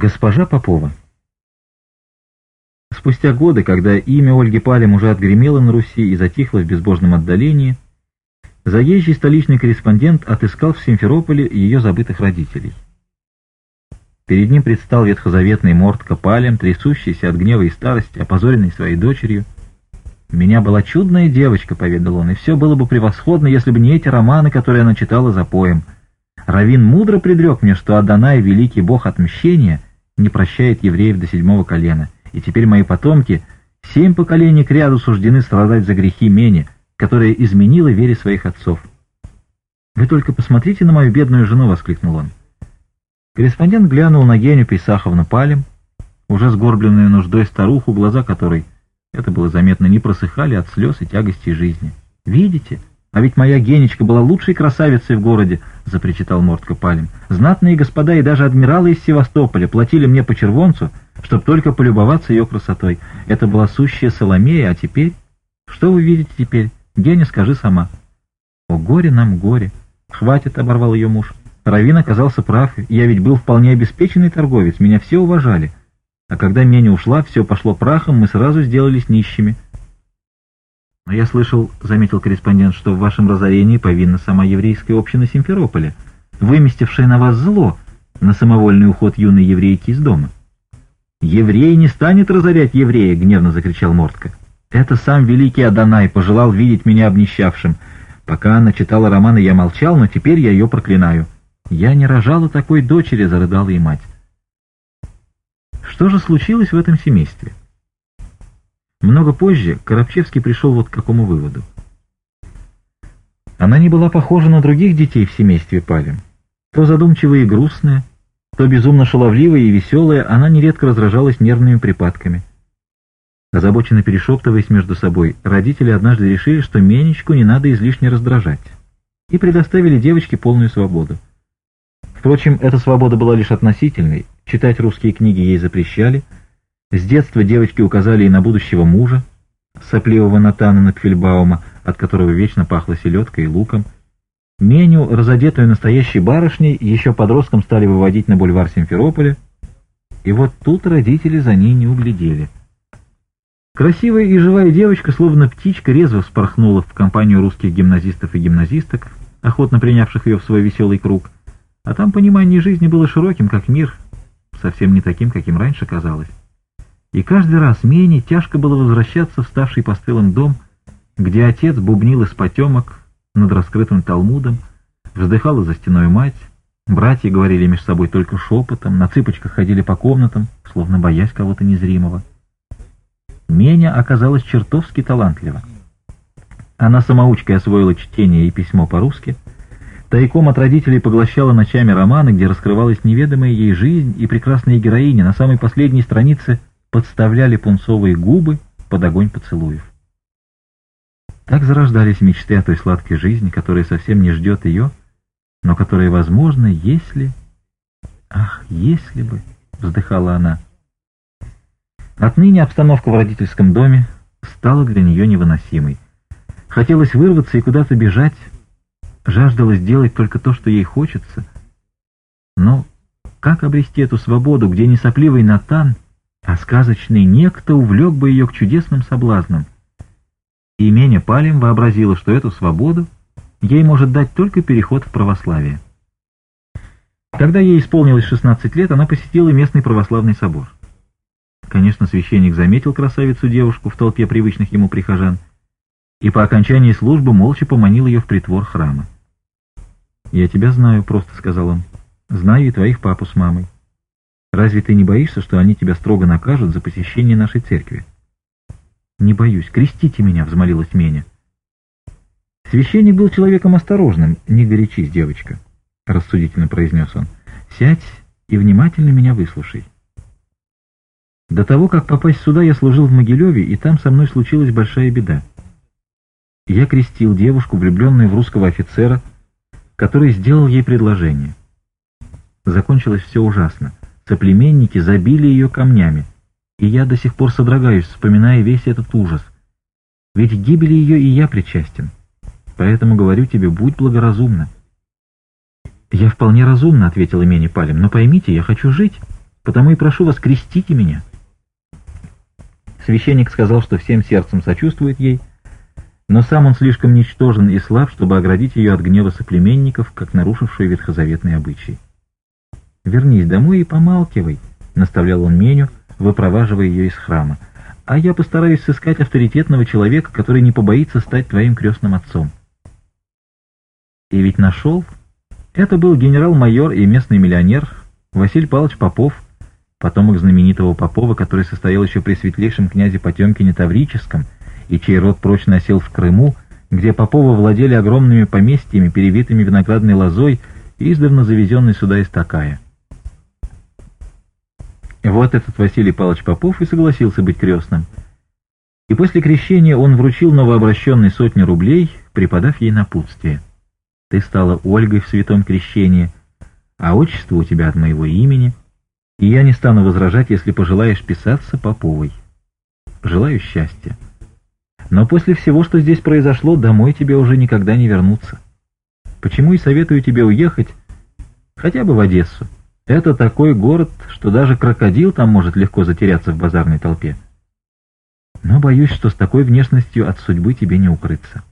Госпожа Попова. Спустя годы, когда имя Ольги Палем уже отгремело на Руси и затихло в безбожном отдалении, заезжий столичный корреспондент отыскал в Симферополе ее забытых родителей. Перед ним предстал ветхозаветный Мортка Палем, трясущийся от гнева и старости, опозоренный своей дочерью. «Меня была чудная девочка», — поведал он, — «и все было бы превосходно, если бы не эти романы, которые она читала за поем. Равин мудро предрек мне, что Адонай — великий бог отмщения — не прощает евреев до седьмого колена, и теперь мои потомки семь поколений к ряду суждены страдать за грехи Мени, которая изменила вере своих отцов. «Вы только посмотрите на мою бедную жену!» — воскликнул он. Корреспондент глянул на Геню Пейсаховну Палем, уже сгорбленную нуждой старуху, глаза которой, это было заметно, не просыхали от слез и тягости жизни. «Видите?» А ведь моя Генечка была лучшей красавицей в городе, запричитал Мортко Палим. Знатные господа и даже адмиралы из Севастополя платили мне по червонцу, чтобы только полюбоваться ее красотой. Это была сущая Соломея, а теперь... Что вы видите теперь? Геня, скажи сама. О, горе нам, горе. Хватит, оборвал ее муж. Равин оказался прав, я ведь был вполне обеспеченный торговец, меня все уважали. А когда Меня ушла, все пошло прахом, мы сразу сделались нищими. Но «Я слышал, — заметил корреспондент, — что в вашем разорении повинна сама еврейская община Симферополя, выместившая на вас зло на самовольный уход юной еврейки из дома». «Еврей не станет разорять еврея!» — гневно закричал Мортко. «Это сам великий Адонай пожелал видеть меня обнищавшим. Пока она читала романы, я молчал, но теперь я ее проклинаю. Я не рожала такой дочери!» — зарыдала и мать. Что же случилось в этом семействе? Много позже Коробчевский пришел вот к какому выводу. Она не была похожа на других детей в семействе Палем. То задумчивая и грустная, то безумно шаловливая и веселая, она нередко раздражалась нервными припадками. Озабоченно перешептываясь между собой, родители однажды решили, что Менечку не надо излишне раздражать, и предоставили девочке полную свободу. Впрочем, эта свобода была лишь относительной, читать русские книги ей запрещали – с детства девочки указали и на будущего мужа, сопливого Натана Накфельбаума, от которого вечно пахло селедкой и луком. Меню, разодетую настоящей барышней, еще подростком стали выводить на бульвар Симферополя, и вот тут родители за ней не углядели. Красивая и живая девочка, словно птичка, резво вспорхнула в компанию русских гимназистов и гимназисток, охотно принявших ее в свой веселый круг. А там понимание жизни было широким, как мир, совсем не таким, каким раньше казалось и каждый раз Мене тяжко было возвращаться в ставший постылым дом, где отец бубнил из потемок над раскрытым талмудом, вздыхала за стеной мать, братья говорили между собой только шепотом, на цыпочках ходили по комнатам, словно боясь кого-то незримого. Меня оказалась чертовски талантлива. Она самоучкой освоила чтение и письмо по-русски, тайком от родителей поглощала ночами романы, где раскрывалась неведомая ей жизнь и прекрасные героини на самой последней странице подставляли пунцовые губы под огонь поцелуев. Так зарождались мечты о той сладкой жизни, которая совсем не ждет ее, но которая возможна, если... Ах, если бы... — вздыхала она. Отныне обстановка в родительском доме стала для нее невыносимой. Хотелось вырваться и куда-то бежать, жаждалось делать только то, что ей хочется. Но как обрести эту свободу, где не сопливый Натан — а сказочный некто увлек бы ее к чудесным соблазнам. И Меня Палем вообразила, что эту свободу ей может дать только переход в православие. Когда ей исполнилось 16 лет, она посетила местный православный собор. Конечно, священник заметил красавицу-девушку в толпе привычных ему прихожан и по окончании службы молча поманил ее в притвор храма. «Я тебя знаю», — просто сказал он. «Знаю и твоих папу с мамой». Разве ты не боишься, что они тебя строго накажут за посещение нашей церкви? Не боюсь. Крестите меня, взмолилась Меня. Священник был человеком осторожным. Не горячись, девочка, рассудительно произнес он. Сядь и внимательно меня выслушай. До того, как попасть сюда, я служил в Могилеве, и там со мной случилась большая беда. Я крестил девушку, влюбленную в русского офицера, который сделал ей предложение. Закончилось все ужасно. Соплеменники забили ее камнями, и я до сих пор содрогаюсь, вспоминая весь этот ужас. Ведь гибели ее и я причастен. Поэтому говорю тебе, будь благоразумна. «Я вполне разумно», — ответила Мени Палем, — «но поймите, я хочу жить, потому и прошу вас, крестите меня». Священник сказал, что всем сердцем сочувствует ей, но сам он слишком ничтожен и слаб, чтобы оградить ее от гнева соплеменников, как нарушившую ветхозаветные обычаи. Вернись домой и помалкивай», — наставлял он Меню, выпроваживая ее из храма. «А я постараюсь сыскать авторитетного человека, который не побоится стать твоим крестным отцом». И ведь нашел. Это был генерал-майор и местный миллионер Василий Павлович Попов, потомок знаменитого Попова, который состоял еще при светлейшем князе Потемкине Таврическом, и чей род прочно осел в Крыму, где Попова владели огромными поместьями, перевитыми виноградной лозой и издавна завезенной сюда из Такая. Вот этот Василий Павлович Попов и согласился быть крестным. И после крещения он вручил новообращенной сотню рублей, преподав ей напутствие. «Ты стала Ольгой в святом крещении, а отчество у тебя от моего имени, и я не стану возражать, если пожелаешь писаться Поповой. Желаю счастья. Но после всего, что здесь произошло, домой тебе уже никогда не вернуться. Почему и советую тебе уехать хотя бы в Одессу». Это такой город, что даже крокодил там может легко затеряться в базарной толпе. Но боюсь, что с такой внешностью от судьбы тебе не укрыться.